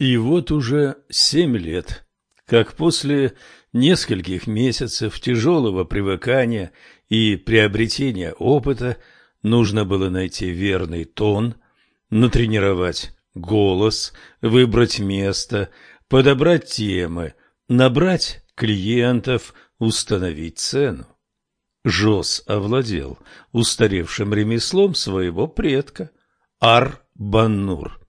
И вот уже семь лет, как после нескольких месяцев тяжелого привыкания и приобретения опыта нужно было найти верный тон, натренировать голос, выбрать место, подобрать темы, набрать клиентов, установить цену. Жос овладел устаревшим ремеслом своего предка Ар-Баннур.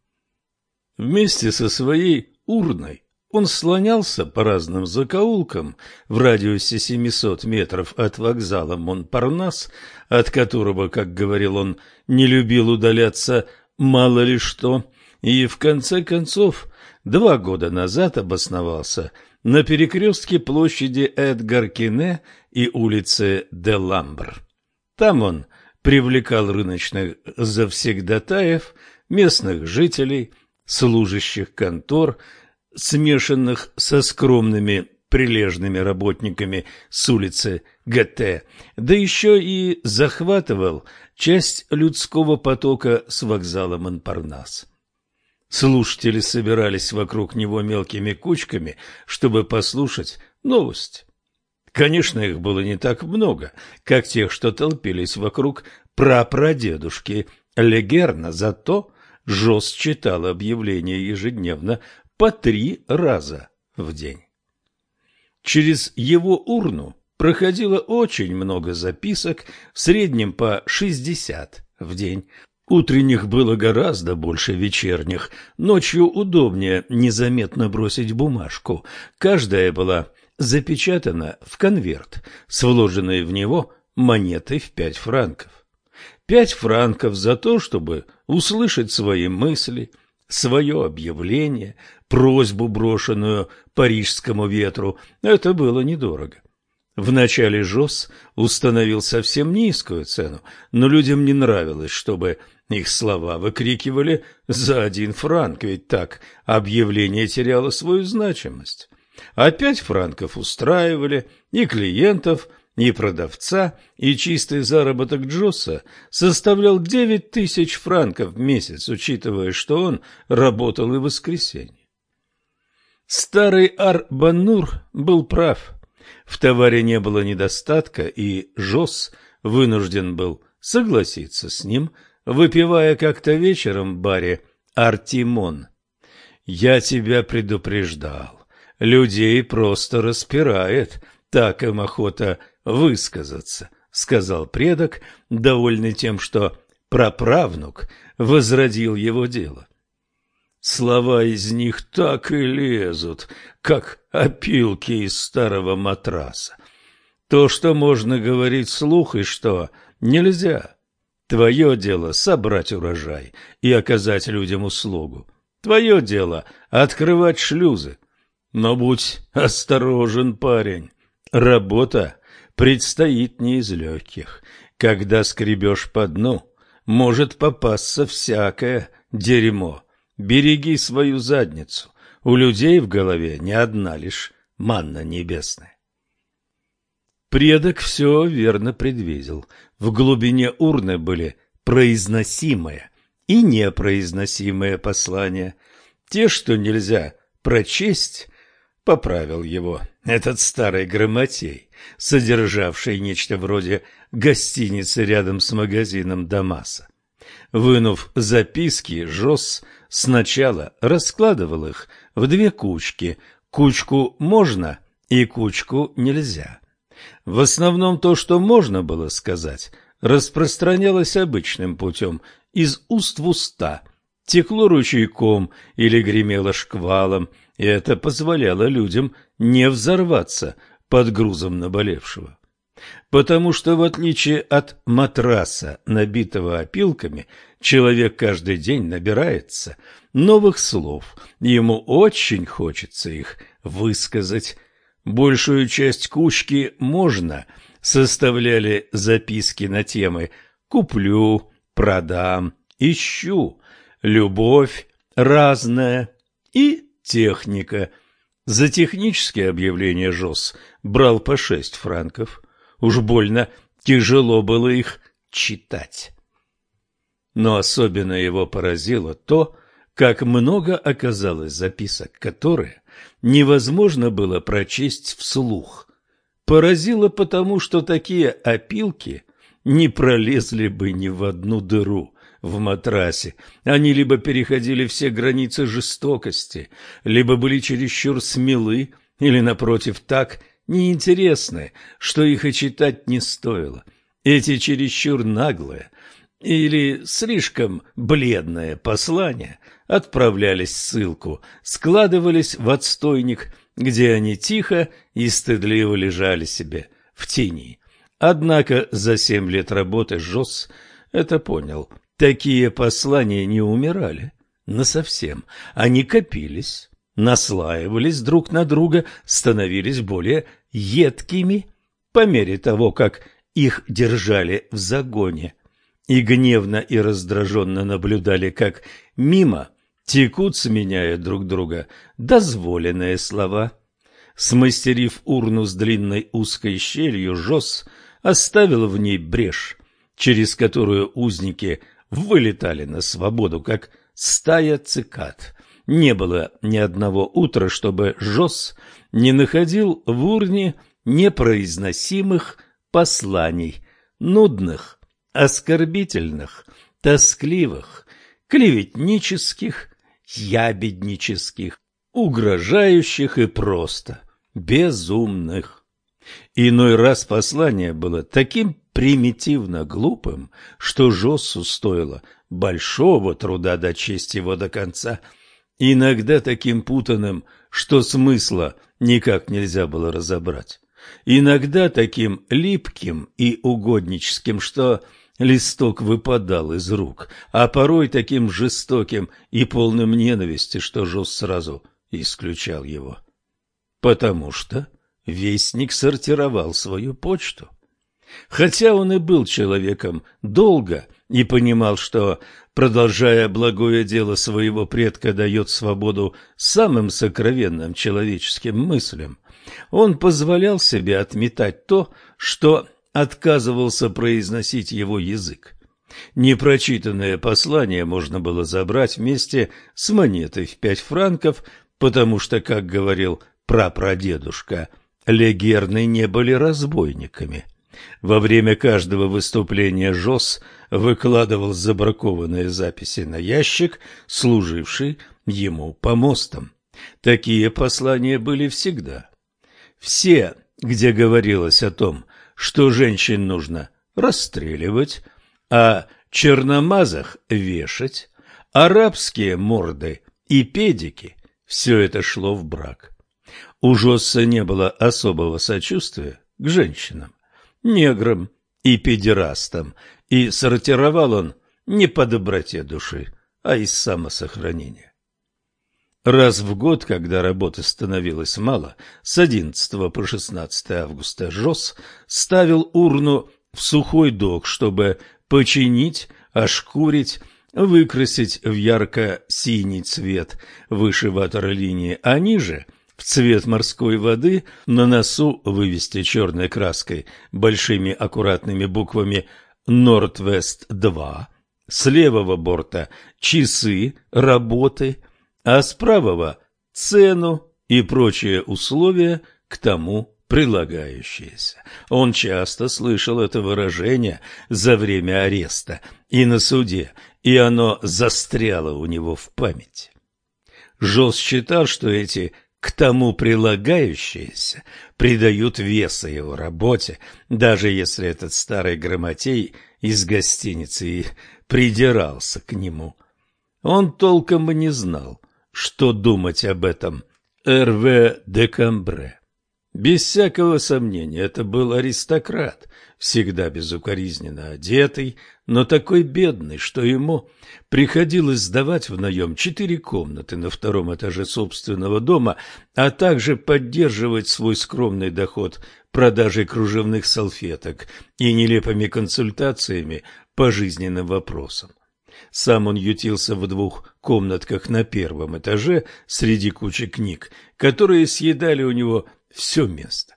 Вместе со своей урной он слонялся по разным закоулкам в радиусе 700 метров от вокзала Монпарнас, от которого, как говорил он, не любил удаляться мало ли что, и в конце концов два года назад обосновался на перекрестке площади Эдгар-Кине и улицы де Ламбр. Там он привлекал рыночных завсегдатаев, местных жителей, служащих контор, смешанных со скромными прилежными работниками с улицы ГТ, да еще и захватывал часть людского потока с вокзала Монпарнас. Слушатели собирались вокруг него мелкими кучками, чтобы послушать новость. Конечно, их было не так много, как тех, что толпились вокруг прапрадедушки Легерна, зато Жос читал объявления ежедневно по три раза в день. Через его урну проходило очень много записок, в среднем по шестьдесят в день. Утренних было гораздо больше вечерних, ночью удобнее незаметно бросить бумажку. Каждая была запечатана в конверт с вложенной в него монетой в пять франков. Пять франков за то, чтобы услышать свои мысли, свое объявление, просьбу, брошенную парижскому ветру, это было недорого. Вначале Жос установил совсем низкую цену, но людям не нравилось, чтобы их слова выкрикивали за один франк, ведь так объявление теряло свою значимость. А пять франков устраивали и клиентов – и продавца, и чистый заработок Джосса составлял девять тысяч франков в месяц, учитывая, что он работал и в воскресенье. Старый Ар-Баннур был прав. В товаре не было недостатка, и Жос вынужден был согласиться с ним, выпивая как-то вечером в баре «Артимон». «Я тебя предупреждал. Людей просто распирает. Так им охота высказаться, — сказал предок, довольный тем, что праправнук возродил его дело. Слова из них так и лезут, как опилки из старого матраса. То, что можно говорить вслух, и что нельзя. Твое дело — собрать урожай и оказать людям услугу. Твое дело — открывать шлюзы. Но будь осторожен, парень. Работа предстоит не из легких. Когда скребешь по дну, может попасться всякое дерьмо. Береги свою задницу. У людей в голове не одна лишь манна небесная. Предок все верно предвидел. В глубине урны были произносимые и непроизносимые послания. Те, что нельзя прочесть, поправил его этот старый грамотей, содержавший нечто вроде гостиницы рядом с магазином Дамаса. Вынув записки, Жос сначала раскладывал их в две кучки. Кучку можно и кучку нельзя. В основном то, что можно было сказать, распространялось обычным путем, из уст в уста, текло ручейком или гремело шквалом, и это позволяло людям не взорваться под грузом наболевшего. Потому что, в отличие от матраса, набитого опилками, человек каждый день набирается новых слов, ему очень хочется их высказать. Большую часть кучки можно составляли записки на темы «куплю», «продам», «ищу», «любовь», «разная» и техника. За технические объявления ЖОС брал по шесть франков. Уж больно тяжело было их читать. Но особенно его поразило то, как много оказалось записок, которые невозможно было прочесть вслух. Поразило потому, что такие опилки не пролезли бы ни в одну дыру в матрасе. Они либо переходили все границы жестокости, либо были чересчур смелы, или, напротив, так неинтересны, что их и читать не стоило. Эти чересчур наглые или слишком бледное послание отправлялись в ссылку, складывались в отстойник, где они тихо и стыдливо лежали себе в тени. Однако за семь лет работы Жос это понял. Такие послания не умирали насовсем. Они копились, наслаивались друг на друга, становились более едкими по мере того, как их держали в загоне, и гневно и раздраженно наблюдали, как мимо текут, сменяя друг друга, дозволенные слова. Смастерив урну с длинной узкой щелью, Жос оставил в ней брешь, через которую узники вылетали на свободу, как стая цикад. Не было ни одного утра, чтобы Жос не находил в урне непроизносимых посланий, нудных, оскорбительных, тоскливых, клеветнических, ябеднических, угрожающих и просто безумных. Иной раз послание было таким примитивно глупым, что Жоссу стоило большого труда дочесть его до конца, иногда таким путанным, что смысла никак нельзя было разобрать, иногда таким липким и угодническим, что листок выпадал из рук, а порой таким жестоким и полным ненависти, что Жос сразу исключал его. Потому что вестник сортировал свою почту. Хотя он и был человеком долго и понимал, что, продолжая благое дело своего предка, дает свободу самым сокровенным человеческим мыслям, он позволял себе отметать то, что отказывался произносить его язык. Непрочитанное послание можно было забрать вместе с монетой в пять франков, потому что, как говорил прапрадедушка, легерны не были разбойниками. Во время каждого выступления Жос выкладывал забракованные записи на ящик, служивший ему помостом. Такие послания были всегда. Все, где говорилось о том, что женщин нужно расстреливать, а черномазах вешать, арабские морды и педики – все это шло в брак. У Жосса не было особого сочувствия к женщинам неграм и педерастам, и сортировал он не по доброте души, а из самосохранения. Раз в год, когда работы становилось мало, с 11 по 16 августа Жос ставил урну в сухой док, чтобы починить, ошкурить, выкрасить в ярко-синий цвет выше ватерлинии, а ниже – в цвет морской воды, на носу вывести черной краской большими аккуратными буквами «Нордвест-2», с левого борта часы работы, а с правого цену и прочие условия к тому прилагающиеся. Он часто слышал это выражение за время ареста и на суде, и оно застряло у него в памяти. Жос считал, что эти к тому прилагающиеся придают веса его работе, даже если этот старый грамотей из гостиницы и придирался к нему. Он толком и не знал, что думать об этом Р.В. де Камбре. Без всякого сомнения, это был аристократ, всегда безукоризненно одетый, но такой бедный, что ему приходилось сдавать в наем четыре комнаты на втором этаже собственного дома, а также поддерживать свой скромный доход продажей кружевных салфеток и нелепыми консультациями по жизненным вопросам. Сам он ютился в двух комнатках на первом этаже среди кучи книг, которые съедали у него все место.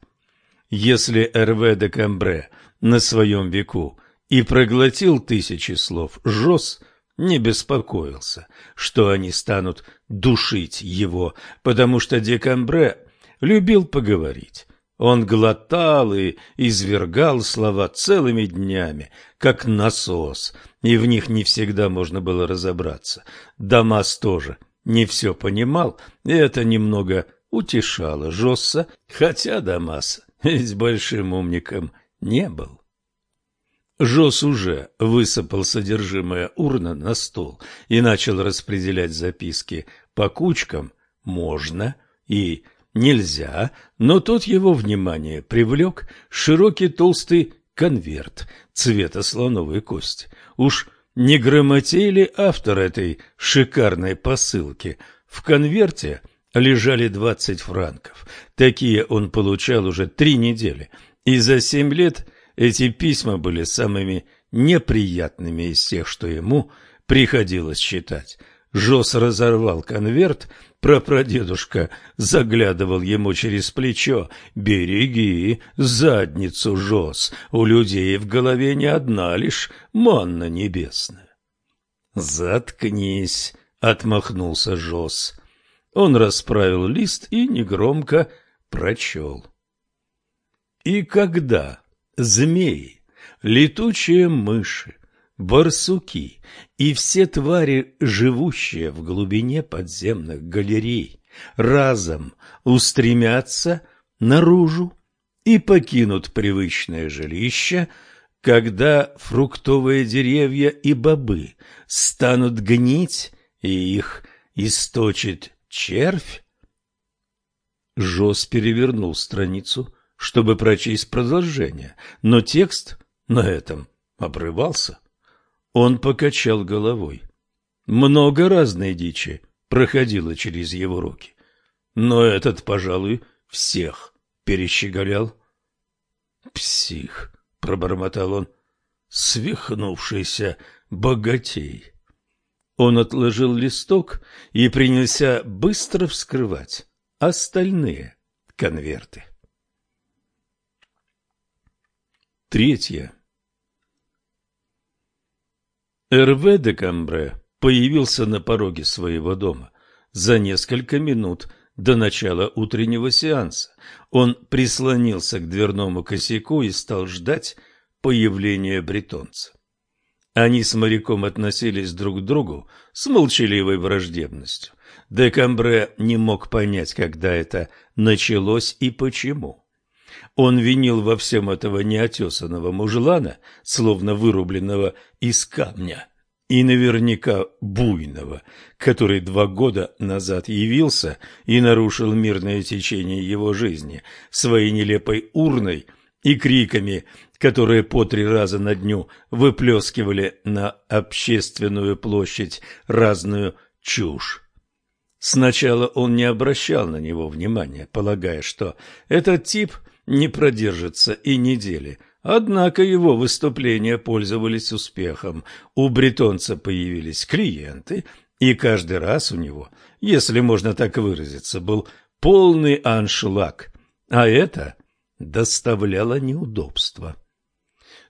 Если Эрве де Камбре на своем веку и проглотил тысячи слов, Жос не беспокоился, что они станут душить его, потому что Декамбре любил поговорить. Он глотал и извергал слова целыми днями, как насос, и в них не всегда можно было разобраться. Дамас тоже не все понимал, и это немного утешало Жосса, хотя Дамас ведь большим умником не был. Жос уже высыпал содержимое урны на стол и начал распределять записки по кучкам «можно» и «нельзя», но тут его внимание привлек широкий толстый конверт цвета слоновой кости. Уж не грамотей ли автор этой шикарной посылки? В конверте лежали двадцать франков. Такие он получал уже три недели, и за семь лет эти письма были самыми неприятными из тех, что ему приходилось читать. Жос разорвал конверт, прапрадедушка заглядывал ему через плечо. «Береги задницу, Жос, у людей в голове не одна лишь манна небесная». «Заткнись», — отмахнулся Жос. Он расправил лист и негромко прочел. «И когда змеи, летучие мыши, барсуки и все твари, живущие в глубине подземных галерей, разом устремятся наружу и покинут привычное жилище, когда фруктовые деревья и бобы станут гнить, и их источит червь. Жос перевернул страницу, чтобы прочесть продолжение, но текст на этом обрывался. Он покачал головой. Много разной дичи проходило через его руки, но этот, пожалуй, всех перещеголял. «Псих!» — пробормотал он. «Свихнувшийся богатей!» Он отложил листок и принялся быстро вскрывать остальные конверты. Третье. Эрве де Камбре появился на пороге своего дома за несколько минут до начала утреннего сеанса. Он прислонился к дверному косяку и стал ждать появления бретонца. Они с моряком относились друг к другу с молчаливой враждебностью. Де Камбре не мог понять, когда это началось и почему. Он винил во всем этого неотесанного мужлана, словно вырубленного из камня, и наверняка буйного, который два года назад явился и нарушил мирное течение его жизни своей нелепой урной и криками, которые по три раза на дню выплескивали на общественную площадь разную чушь. Сначала он не обращал на него внимания, полагая, что этот тип – не продержится и недели. Однако его выступления пользовались успехом. У бретонца появились клиенты, и каждый раз у него, если можно так выразиться, был полный аншлаг, а это доставляло неудобства.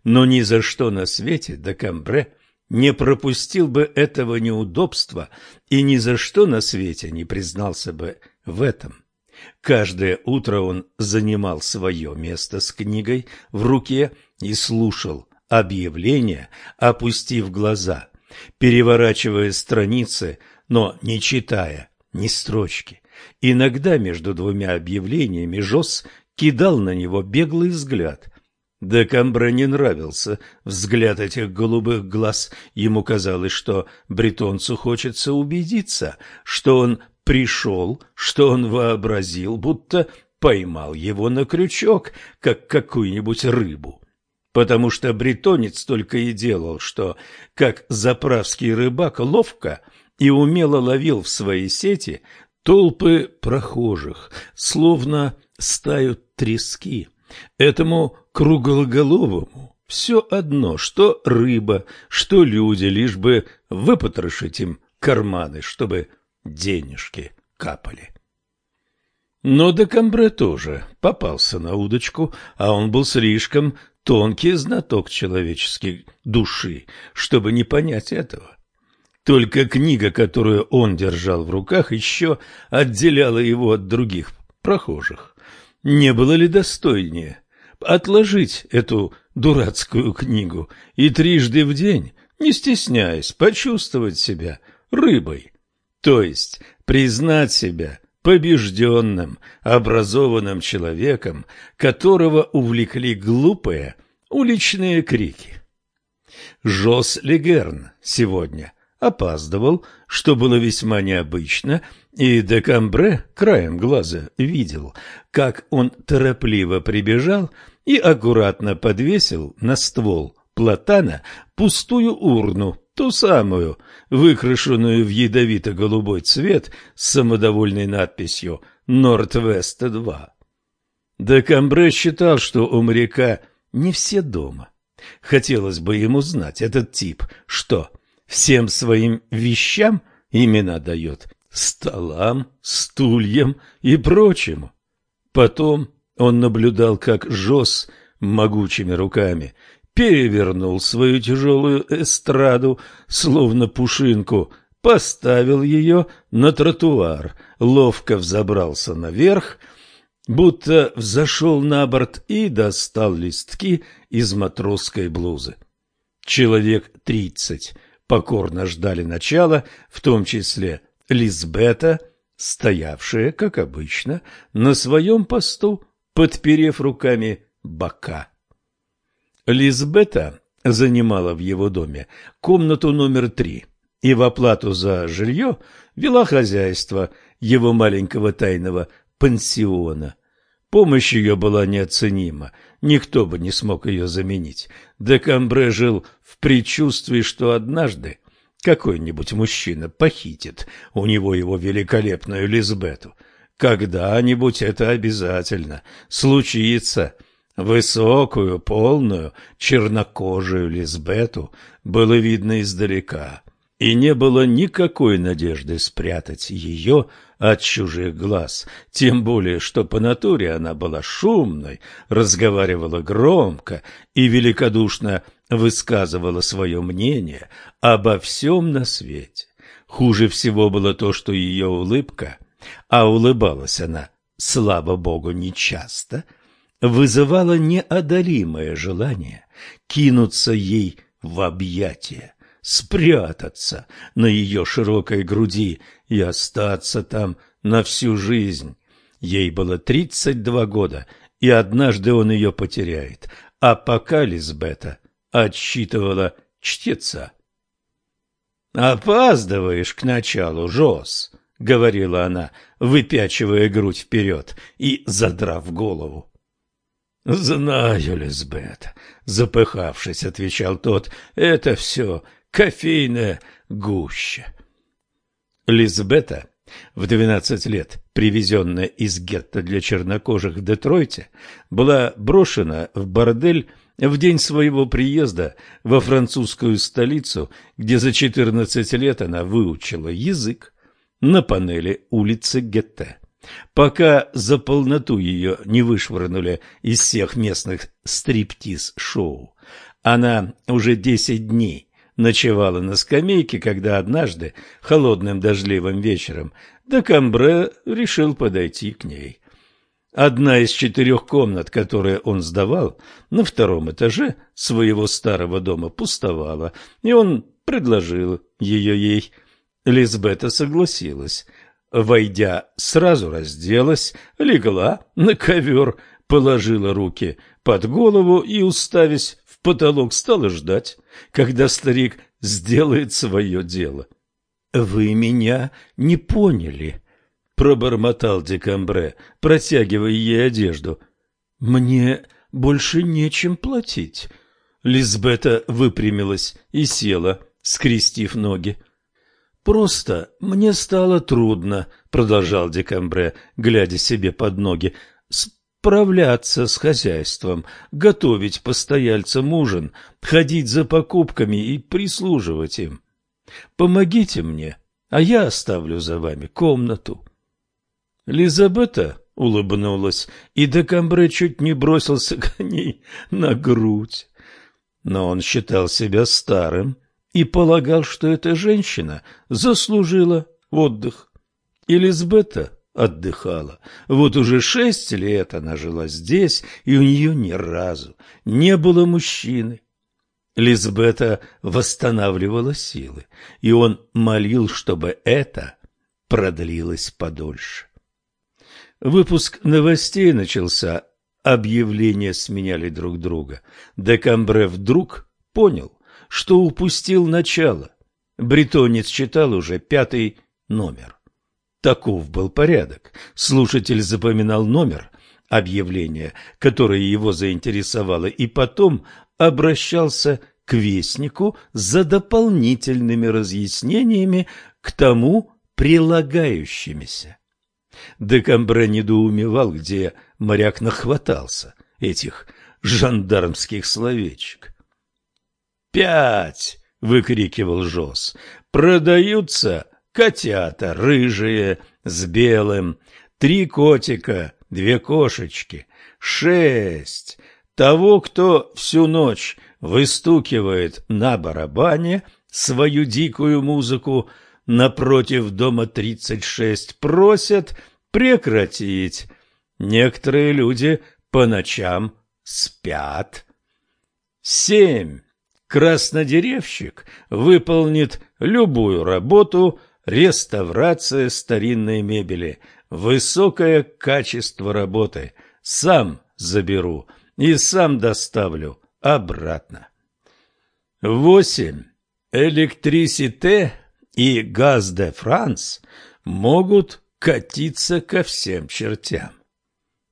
Но ни за что на свете Декамбре не пропустил бы этого неудобства и ни за что на свете не признался бы в этом. Каждое утро он занимал свое место с книгой в руке и слушал объявления, опустив глаза, переворачивая страницы, но не читая ни строчки. Иногда между двумя объявлениями Жос кидал на него беглый взгляд. Декамбре не нравился взгляд этих голубых глаз. Ему казалось, что бретонцу хочется убедиться, что он пришел, что он вообразил, будто поймал его на крючок, как какую-нибудь рыбу. Потому что бретонец только и делал, что, как заправский рыбак, ловко и умело ловил в свои сети толпы прохожих, словно стают трески. Этому круглоголовому все одно, что рыба, что люди, лишь бы выпотрошить им карманы, чтобы денежки капали. Но Декамбре тоже попался на удочку, а он был слишком тонкий знаток человеческой души, чтобы не понять этого. Только книга, которую он держал в руках, еще отделяла его от других прохожих. Не было ли достойнее отложить эту дурацкую книгу и трижды в день, не стесняясь, почувствовать себя рыбой, то есть признать себя побежденным, образованным человеком, которого увлекли глупые уличные крики. Жос Легерн сегодня опаздывал, что было весьма необычно, и Декамбре краем глаза видел, как он торопливо прибежал и аккуратно подвесил на ствол платана пустую урну, ту самую, выкрашенную в ядовито-голубой цвет с самодовольной надписью «Норд-Вест-2». Декамбре считал, что у моряка не все дома. Хотелось бы ему знать, этот тип что, всем своим вещам имена дает, столам, стульям и прочему. Потом он наблюдал, как Жос могучими руками перевернул свою тяжелую эстраду, словно пушинку, поставил ее на тротуар, ловко взобрался наверх, будто взошел на борт и достал листки из матросской блузы. Человек тридцать покорно ждали начала, в том числе Лизбета, стоявшая, как обычно, на своем посту, подперев руками бока. Лизбета занимала в его доме комнату номер три и в оплату за жилье вела хозяйство его маленького тайного пансиона. Помощь ее была неоценима, никто бы не смог ее заменить. Декамбре жил в предчувствии, что однажды какой-нибудь мужчина похитит у него его великолепную Лизбету. Когда-нибудь это обязательно случится. Высокую, полную, чернокожую Лизбету было видно издалека, и не было никакой надежды спрятать ее от чужих глаз, тем более, что по натуре она была шумной, разговаривала громко и великодушно высказывала свое мнение обо всем на свете. Хуже всего было то, что ее улыбка, а улыбалась она, слава богу, нечасто, вызывала неодолимое желание кинуться ей в объятия, спрятаться на ее широкой груди и остаться там на всю жизнь. Ей было тридцать два года, и однажды он ее потеряет, а пока Лизбета отсчитывала чтеца. «Опаздываешь к началу, Жос», — говорила она, выпячивая грудь вперед и задрав голову. «Знаю, Лизбет», — запыхавшись, отвечал тот, — «это все кофейная гуща». Лизбета, в двенадцать лет привезенная из гетто для чернокожих в Детройте, была брошена в бордель в день своего приезда во французскую столицу, где за четырнадцать лет она выучила язык на панели улицы Гетте пока за полноту ее не вышвырнули из всех местных стриптиз-шоу. Она уже десять дней ночевала на скамейке, когда однажды, холодным дождливым вечером, Декамбре решил подойти к ней. Одна из четырех комнат, которые он сдавал, на втором этаже своего старого дома пустовала, и он предложил ее ей. Лизбета согласилась – войдя, сразу разделась, легла на ковер, положила руки под голову и, уставясь в потолок, стала ждать, когда старик сделает свое дело. — Вы меня не поняли, — пробормотал Декамбре, протягивая ей одежду. — Мне больше нечем платить. Лизбета выпрямилась и села, скрестив ноги. Просто мне стало трудно, продолжал Декамбре, глядя себе под ноги, справляться с хозяйством, готовить постояльцам ужин, ходить за покупками и прислуживать им. Помогите мне, а я оставлю за вами комнату. Лизабета улыбнулась, и Декамбре чуть не бросился к ней на грудь. Но он считал себя старым и полагал, что эта женщина заслужила отдых. Элизабета отдыхала. Вот уже шесть лет она жила здесь, и у нее ни разу не было мужчины. Лизбета восстанавливала силы, и он молил, чтобы это продлилось подольше. Выпуск новостей начался, объявления сменяли друг друга. Декамбре вдруг понял, что упустил начало. Бретонец читал уже пятый номер. Таков был порядок. Слушатель запоминал номер объявления, которое его заинтересовало, и потом обращался к вестнику за дополнительными разъяснениями к тому прилагающимися. Декамбре недоумевал, где моряк нахватался этих жандармских словечек. «Пять!» — выкрикивал Жос. «Продаются котята рыжие с белым, три котика, две кошечки, шесть. Того, кто всю ночь выстукивает на барабане свою дикую музыку, напротив дома 36 просят прекратить. Некоторые люди по ночам спят. Семь. Краснодеревщик выполнит любую работу – реставрация старинной мебели, высокое качество работы. Сам заберу и сам доставлю обратно. Восемь. Электрисите и Газ де Франс могут катиться ко всем чертям.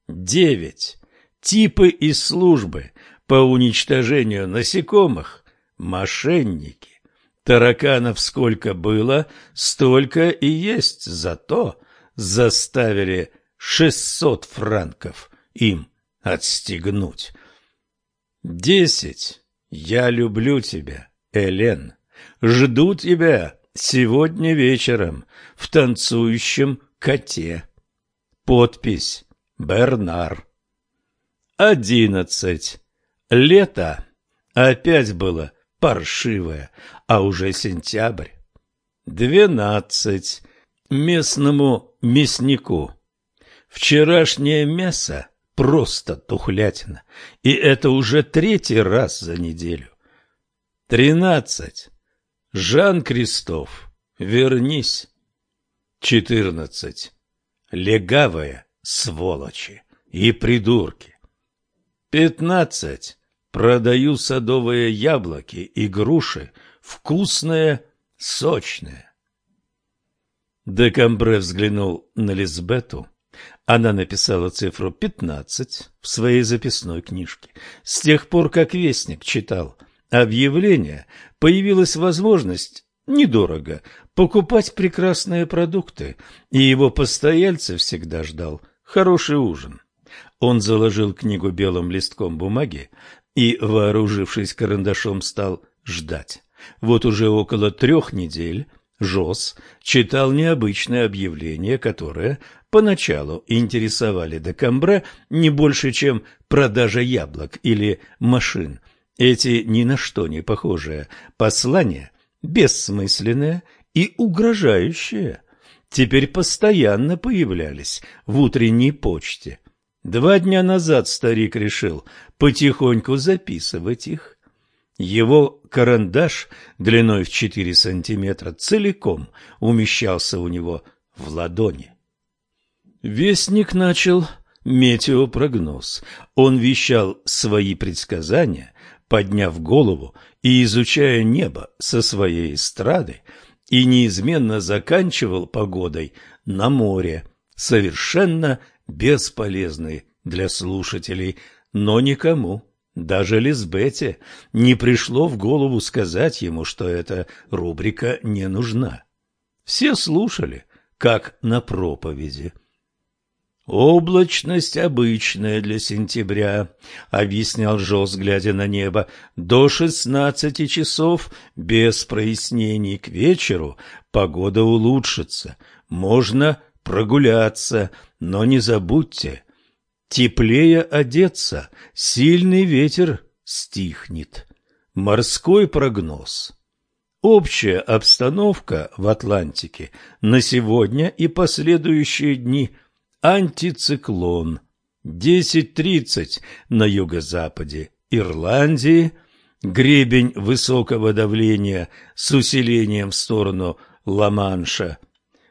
Девять. Типы и службы по уничтожению насекомых – мошенники. Тараканов сколько было, столько и есть, зато заставили шестьсот франков им отстегнуть. Десять. Я люблю тебя, Элен. Жду тебя сегодня вечером в танцующем коте. Подпись Бернар. Одиннадцать. Лето опять было паршивое, а уже сентябрь. Двенадцать. Местному мяснику. Вчерашнее мясо просто тухлятина, и это уже третий раз за неделю. Тринадцать. Жан Крестов, вернись. Четырнадцать. Легавая сволочи и придурки. Пятнадцать. Продаю садовые яблоки и груши, вкусные, сочные. Декамбре взглянул на Лизбету. Она написала цифру пятнадцать в своей записной книжке. С тех пор, как Вестник читал объявление, появилась возможность недорого покупать прекрасные продукты, и его постояльца всегда ждал хороший ужин. Он заложил книгу белым листком бумаги, и, вооружившись карандашом, стал ждать. Вот уже около трех недель Жос читал необычное объявление, которое поначалу интересовали Декамбре не больше, чем продажа яблок или машин. Эти ни на что не похожие послания, бессмысленные и угрожающие, теперь постоянно появлялись в утренней почте. Два дня назад старик решил потихоньку записывать их. Его карандаш длиной в четыре сантиметра целиком умещался у него в ладони. Вестник начал метеопрогноз. Он вещал свои предсказания, подняв голову и изучая небо со своей эстрады, и неизменно заканчивал погодой на море, совершенно бесполезной для слушателей, но никому, даже Лизбете, не пришло в голову сказать ему, что эта рубрика не нужна. Все слушали, как на проповеди. «Облачность обычная для сентября», — объяснял Жос, глядя на небо. «До шестнадцати часов без прояснений к вечеру погода улучшится. Можно прогуляться, но не забудьте, теплее одеться, сильный ветер стихнет. Морской прогноз. Общая обстановка в Атлантике на сегодня и последующие дни – антициклон. 10.30 на юго-западе Ирландии, гребень высокого давления с усилением в сторону Ла-Манша.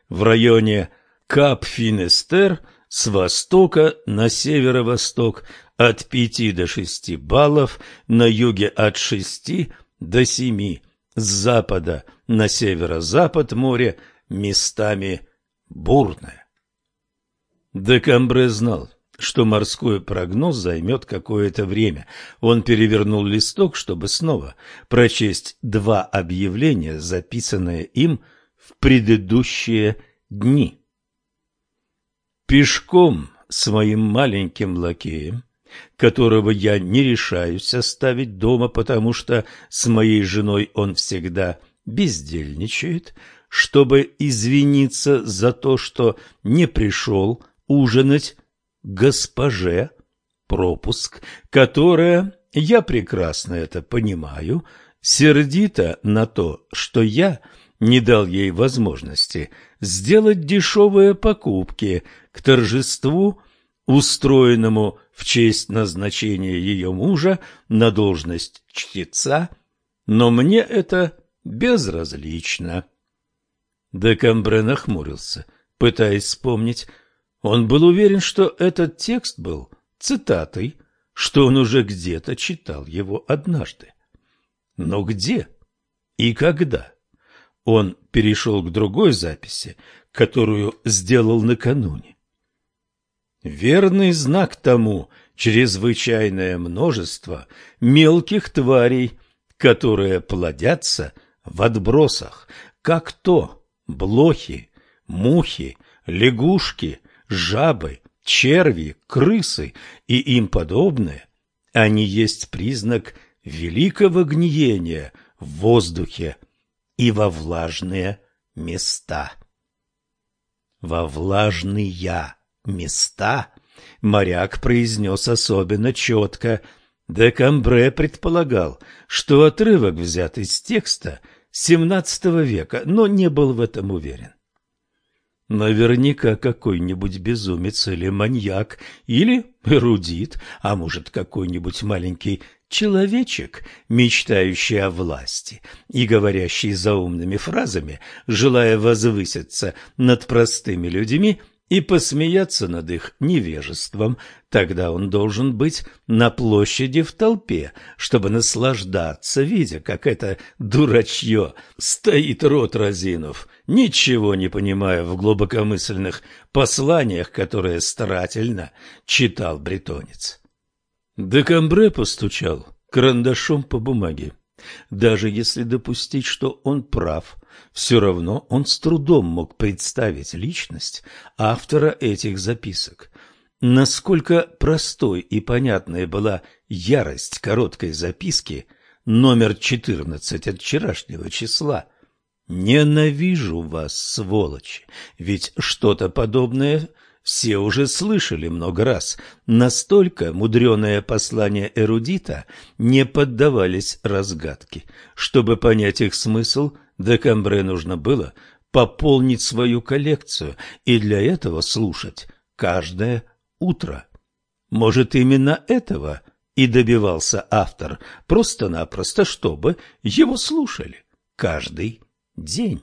В районе Кап-Финестер с востока на северо-восток от 5 до 6 баллов, на юге от 6 до 7 с запада на северо-запад море местами бурное. Декамбре знал, что морской прогноз займет какое-то время. Он перевернул листок, чтобы снова прочесть два объявления, записанные им в предыдущие дни. Пешком с моим маленьким лакеем которого я не решаюсь оставить дома, потому что с моей женой он всегда бездельничает, чтобы извиниться за то, что не пришел ужинать госпоже пропуск, которая, я прекрасно это понимаю, сердито на то, что я не дал ей возможности сделать дешевые покупки к торжеству, устроенному в честь назначения ее мужа на должность чтеца, но мне это безразлично. Декамбре нахмурился, пытаясь вспомнить. Он был уверен, что этот текст был цитатой, что он уже где-то читал его однажды. Но где и когда? Он перешел к другой записи, которую сделал накануне. Верный знак тому чрезвычайное множество мелких тварей, которые плодятся в отбросах, как то блохи, мухи, лягушки, жабы, черви, крысы и им подобное, они есть признак великого гниения в воздухе и во влажные места. Во влажные места, моряк произнес особенно четко. Декамбре предполагал, что отрывок взят из текста XVII века, но не был в этом уверен. Наверняка какой-нибудь безумец или маньяк, или эрудит, а может какой-нибудь маленький человечек, мечтающий о власти и говорящий заумными фразами, желая возвыситься над простыми людьми, и посмеяться над их невежеством, тогда он должен быть на площади в толпе, чтобы наслаждаться, видя, как это дурачье стоит рот разинув, ничего не понимая в глубокомысленных посланиях, которые старательно читал бретонец. Декамбре постучал карандашом по бумаге. Даже если допустить, что он прав, все равно он с трудом мог представить личность автора этих записок. Насколько простой и понятной была ярость короткой записки номер 14 от вчерашнего числа. «Ненавижу вас, сволочи, ведь что-то подобное все уже слышали много раз. Настолько мудреное послание эрудита не поддавались разгадке. Чтобы понять их смысл, Декамбре нужно было пополнить свою коллекцию и для этого слушать каждое утро. Может, именно этого и добивался автор, просто-напросто, чтобы его слушали каждый день.